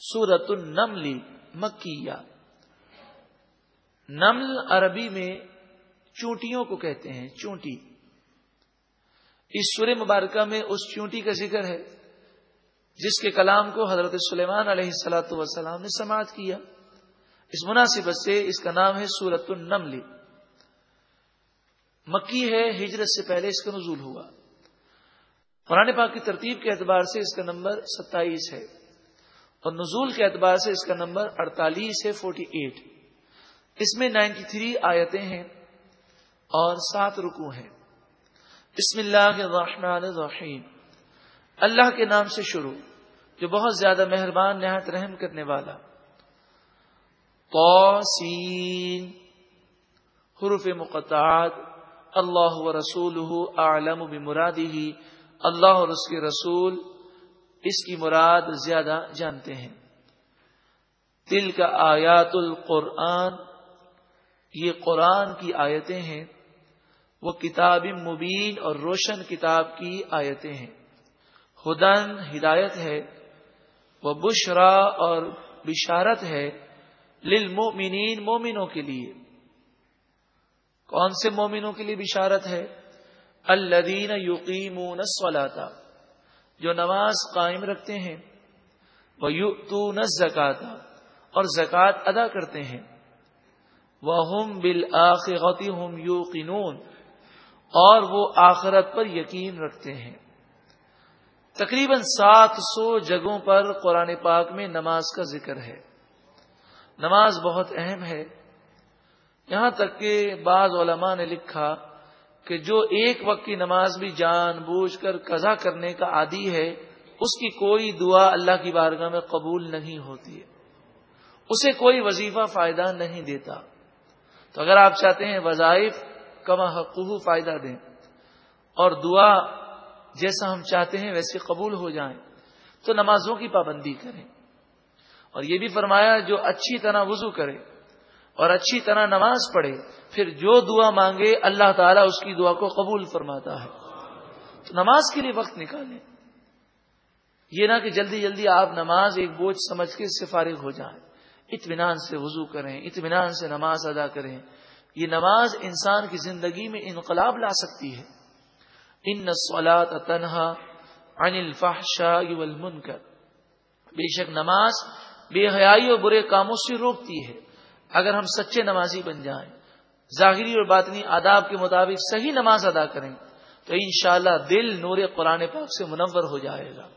سورت النمل مکیہ۔ نمل عربی میں چونٹیوں کو کہتے ہیں، چونٹی۔ اس سور مبارکہ میں اس چونٹی کا ذکر ہے، جس کے کلام کو حضرت سلیمان علیہ السلاۃ وسلام نے سماعت کیا۔ اس مناسبت سے اس کا نام ہے سورت النمل۔ مکی ہے، ہجرت سے پہلے اس کا نزول ہوا۔ قرآن پاک کی ترتیب کے اعتبار سے اس کا نمبر ستائیس ہے۔ اور نزول کے اعتبار سے اس کا نمبر اڑتالیس ہے فورٹی ایٹ اس میں نائنٹی تھری آیتیں ہیں اور سات رکو ہیں۔ بسم اللہ الرحمن الرحیم۔ اللہ کے نام سے شروع، جو بہت زیادہ مہربان، نہایت رحم کرنے والا۔ توسین حروف مقطعات۔ اللہ و رسول عالم بمرادی اللہ اور اس کے رسول اس کی مراد زیادہ جانتے ہیں۔ دل کا آیات القرآن، یہ قرآن کی آیتیں ہیں۔ وہ کتاب مبین اور روشن کتاب کی آیتیں ہیں۔ ہدن ہدایت ہے، وہ بشرا اور بشارت ہے للمؤمنین مومنوں کے لیے۔ کون سے مومنوں کے لیے بشارت ہے؟ الدین یقین سولاتا جو نماز قائم رکھتے ہیں وہ یو تو زکاتا اور زکوٰۃ ادا کرتے ہیں۔ وہ ہم بل ہم یو اور وہ آخرت پر یقین رکھتے ہیں۔ تقریباً سات سو جگہوں پر قرآن پاک میں نماز کا ذکر ہے۔ نماز بہت اہم ہے۔ یہاں تک کہ بعض علماء نے لکھا کہ جو ایک وقت کی نماز بھی جان بوجھ کر قضا کرنے کا عادی ہے، اس کی کوئی دعا اللہ کی بارگاہ میں قبول نہیں ہوتی ہے۔ اسے کوئی وظیفہ فائدہ نہیں دیتا۔ تو اگر آپ چاہتے ہیں وظائف کما حقوق فائدہ دیں، اور دعا جیسا ہم چاہتے ہیں ویسے قبول ہو جائیں، تو نمازوں کی پابندی کریں۔ اور یہ بھی فرمایا جو اچھی طرح وضو کرے اور اچھی طرح نماز پڑھے، پھر جو دعا مانگے، اللہ تعالیٰ اس کی دعا کو قبول فرماتا ہے۔ تو نماز کے لیے وقت نکالیں۔ یہ نہ کہ جلدی جلدی آپ نماز ایک بوجھ سمجھ کے اس سے فارغ ہو جائیں۔ اطمینان سے وضو کریں، اطمینان سے نماز ادا کریں۔ یہ نماز انسان کی زندگی میں انقلاب لا سکتی ہے۔ ان نسولات تنہا انل فاہ والمنکر۔ بے شک نماز بے حیائی اور برے کاموں سے روکتی ہے۔ اگر ہم سچے نمازی بن جائیں، ظاہری اور باطنی آداب کے مطابق صحیح نماز ادا کریں، تو انشاءاللہ دل نور قرآن پاک سے منور ہو جائے گا۔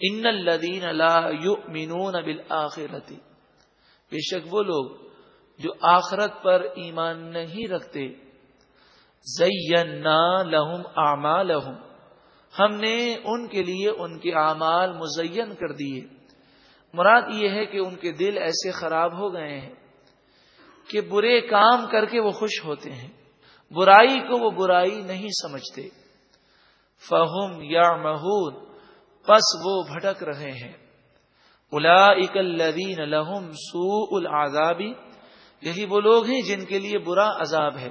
ان الدین اللہ بالآخرتی بے شک وہ لوگ جو آخرت پر ایمان نہیں رکھتے، زینا لہم آما لہم ہم نے ان کے لیے ان کے اعمال مزین کر دیے۔ مراد یہ ہے کہ ان کے دل ایسے خراب ہو گئے ہیں کہ برے کام کر کے وہ خوش ہوتے ہیں۔ برائی کو وہ برائی نہیں سمجھتے۔ فہم یا مہور پس وہ بھٹک رہے ہیں۔ الا اکلین لہم سو العذابی یہی وہ لوگ ہیں جن کے لیے برا عذاب ہے۔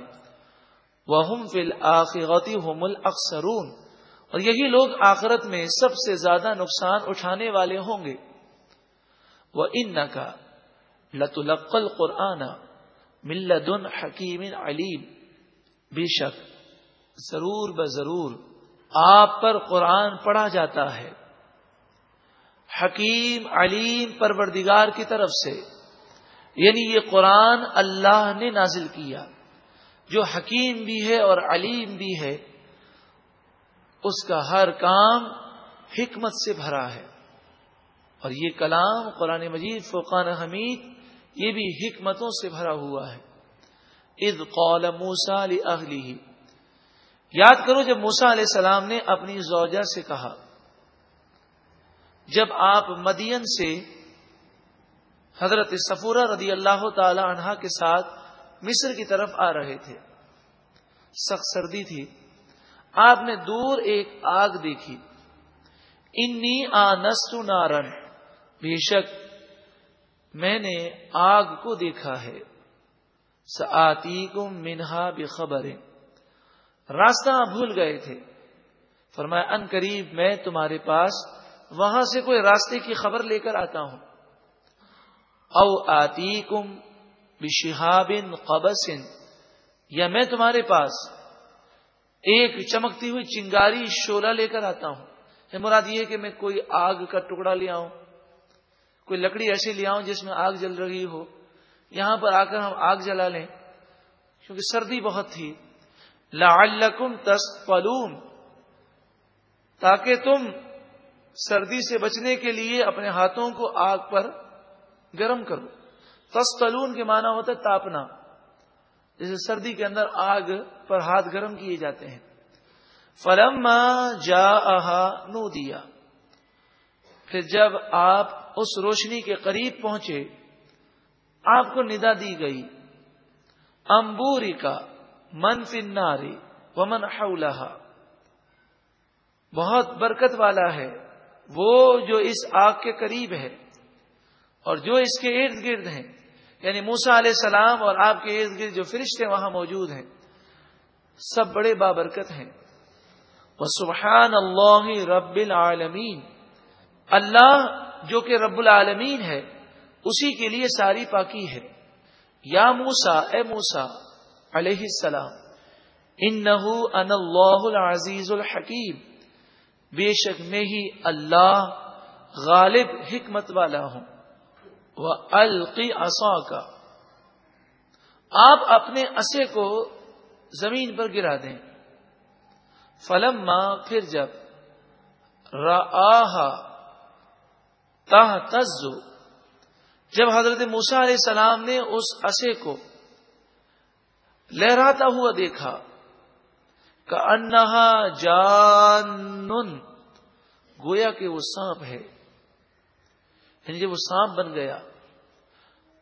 وہ فل آخرتی ہوم الاکثرون اور یہی لوگ آخرت میں سب سے زیادہ نقصان اٹھانے والے ہوں گے۔ وہ ان کا لت القل قرآن ملدن حکیم علیم، بے شک ضرور ب ضرور آپ پر قرآن پڑھا جاتا ہے۔ حکیم، علیم، پروردگار کی طرف سے یعنی یہ قرآن اللہ نے نازل کیا۔ جو حکیم بھی ہے اور علیم بھی ہے، اس کا ہر کام حکمت سے بھرا ہے۔ اور یہ کلام قرآن مجید فقان حمید یہ بھی حکمتوں سے بھرا ہوا ہے۔ اد قول موسا علی اہلی یاد کرو جب موسا علیہ السلام نے اپنی زوجہ سے کہا، جب آپ مدین سے حضرت سفورہ رضی اللہ تعالی عنہا کے ساتھ مصر کی طرف آ رہے تھے، سخت سردی تھی، آپ نے دور ایک آگ دیکھی۔ انی آ نارن۔ بے شک میں نے آگ کو دیکھا ہے۔ سآتی کو منہا بھی راستہ بھول گئے تھے۔ فرمایا، ان قریب میں تمہارے پاس وہاں سے کوئی راستے کی خبر لے کر آتا ہوں۔ او آتی کم بشہابن قبسن یا میں تمہارے پاس ایک چمکتی ہوئی چنگاری شولہ لے کر آتا ہوں۔ مراد یہ کہ میں کوئی آگ کا ٹکڑا لے آؤں۔ کوئی لکڑی ایسی لے آؤں جس میں آگ جل رہی ہو، یہاں پر آ کر ہم آگ جلا لیں۔ کیونکہ سردی بہت تھی۔ لعلکم تسپلون تاکہ تم سردی سے بچنے کے لیے اپنے ہاتھوں کو آگ پر گرم کرو۔ تسپلون کے معنی ہوتا ہے تاپنا، جیسے سردی کے اندر آگ پر ہاتھ گرم کیے جاتے ہیں۔ فلم جا نو دیا پھر جب آپ اس روشنی کے قریب پہنچے، آپ کو ندا دی گئی امبوری کا من فناری ومن حولها بہت برکت والا ہے وہ جو اس آگ کے قریب ہے اور جو اس کے ارد گرد ہیں۔ یعنی موسا علیہ السلام اور آپ کے ارد گرد جو فرشتے وہاں موجود ہیں، سب بڑے بابرکت ہیں۔ وہ سبحان اللہ رب العالمین۔ اللہ جو کہ رب العالمین ہے، اسی کے لیے ساری پاکی ہے۔ یا موسا اے موسا علیہ السلام ان ان اللہ العزیز الحکیم۔ بے شک میں ہی اللہ غالب حکمت والا ہوں۔ وہ القی اصا کا آپ اپنے اسے کو زمین پر گرا دیں۔ فلم ماں پھر جب راہ تہ تزو جب حضرت موسا علیہ السلام نے اس اسے کو لہراتا ہوا دیکھا کہ انہا جان گویا کہ وہ سانپ ہے۔ یعنی جب وہ سانپ بن گیا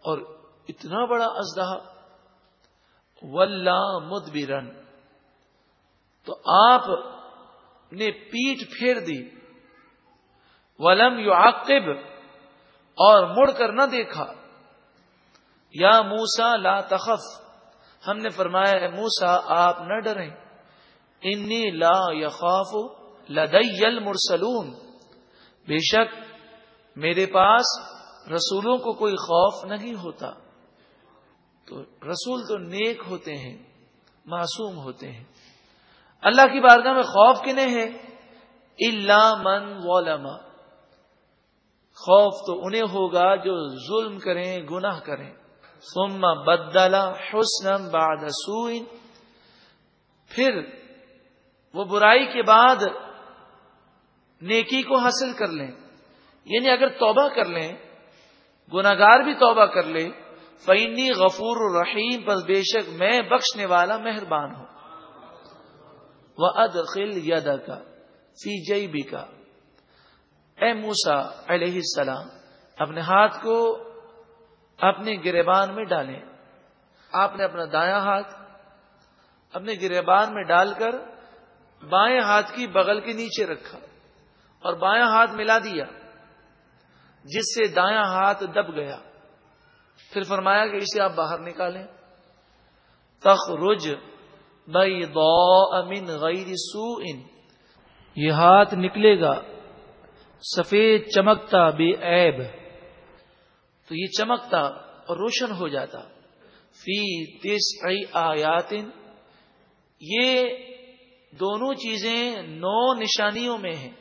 اور اتنا بڑا ازدہ ولہ مدبرن تو آپ نے پیٹ پھیر دی۔ ولم یو اور مڑ کر نہ دیکھا۔ یا موسا لا تخف۔ ہم نے فرمایا موسا آپ نہ ڈریں۔ انی لا یخاف لدی المرسلون۔ بے شک، میرے پاس رسولوں کو کوئی خوف نہیں ہوتا۔ تو رسول تو نیک ہوتے ہیں، معصوم ہوتے ہیں۔ اللہ کی بارگاہ میں خوف کنہیں ہے اللہ من ولما خوف تو انہیں ہوگا جو ظلم کریں، گناہ کریں۔ ثم بدلا حسن بعد سوء۔ پھر وہ برائی کے بعد نیکی کو حاصل کر لیں۔ یعنی اگر توبہ کر لیں گناگار بھی توبہ کر لے فینی غفور الرحیم پر بے شک میں بخشنے والا مہربان ہوں۔ وہ ادخل ید کا فی جئی بھی کا اے موسا علیہ السلام، اپنے ہاتھ کو اپنے گریبان میں ڈالیں۔ آپ نے اپنا دایاں ہاتھ اپنے گریبان میں ڈال کر بائیں ہاتھ کی بغل کے نیچے رکھا اور بایاں ہاتھ ملا دیا، جس سے دایاں ہاتھ دب گیا۔ پھر فرمایا کہ اسے آپ باہر نکالیں۔ تخرج بئی دو امین غیر سو ان یہ ہاتھ نکلے گا سفید چمکتا بے عیب۔ تو یہ چمکتا اور روشن ہو جاتا۔ فی تیس آیات۔ یہ دونوں چیزیں نو نشانیوں میں ہیں۔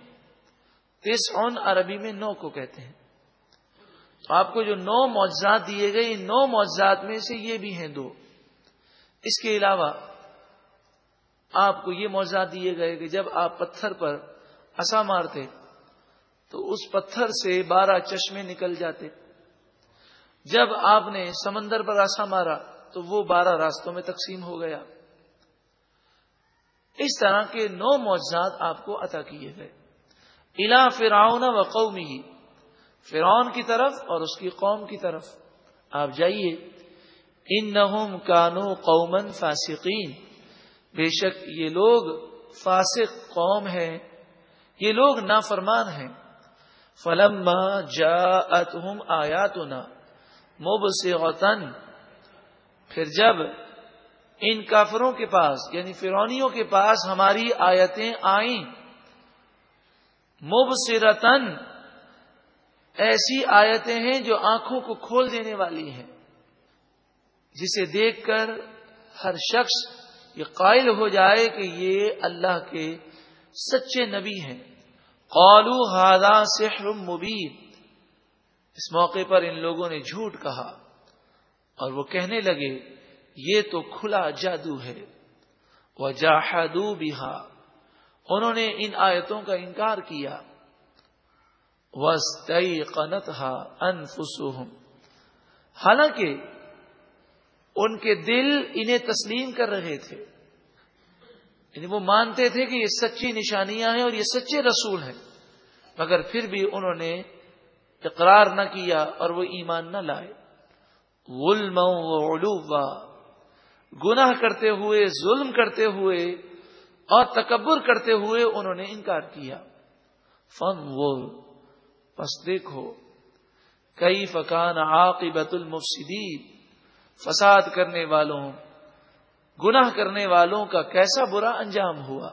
تیس اون عربی میں نو کو کہتے ہیں۔ تو آپ کو جو نو معجزات دیے گئے نو معجزات میں سے یہ بھی ہیں دو۔ اس کے علاوہ آپ کو یہ معجزات دیے گئے کہ جب آپ پتھر پر اصا مارتے تو اس پتھر سے بارہ چشمے نکل جاتے۔ جب آپ نے سمندر پر آسا مارا تو وہ بارہ راستوں میں تقسیم ہو گیا۔ اس طرح کے نو معجزات آپ کو عطا کیے گئے۔ الا فراؤن و قومی ہی فرعون کی طرف اور اس کی قوم کی طرف۔ آپ جائیے۔ ان نہ کانو قومن فاسقین۔ بے شک یہ لوگ فاسق قوم ہیں۔ یہ لوگ نافرمان ہیں۔ فلم جا آیاتنا مب سے پھر جب ان کافروں کے پاس یعنی فرونیوں کے پاس ہماری آیتیں آئیں مب ایسی آیتیں ہیں جو آنکھوں کو کھول دینے والی ہیں، جسے دیکھ کر ہر شخص یہ قائل ہو جائے کہ یہ اللہ کے سچے نبی ہیں۔ قالو ہادا سحر مبین۔ اس موقع پر ان لوگوں نے جھوٹ کہا اور وہ کہنے لگے، یہ تو کھلا جادو ہے۔ وہ جاہدو بہا۔ انہوں نے ان آیتوں کا انکار کیا۔ وسطی قنت ہا حالانکہ ان کے دل انہیں تسلیم کر رہے تھے۔ یعنی وہ مانتے تھے کہ یہ سچی نشانیاں ہیں اور یہ سچے رسول ہیں۔ مگر پھر بھی انہوں نے اقرار نہ کیا اور وہ ایمان نہ لائے۔ غلم و گناہ کرتے ہوئے، ظلم کرتے ہوئے اور تکبر کرتے ہوئے انہوں نے انکار کیا۔ فن وہ پس دیکھو۔ کئی فکان عاقبت المفسدین۔ فساد کرنے والوں۔ گناہ کرنے والوں کا کیسا برا انجام ہوا؟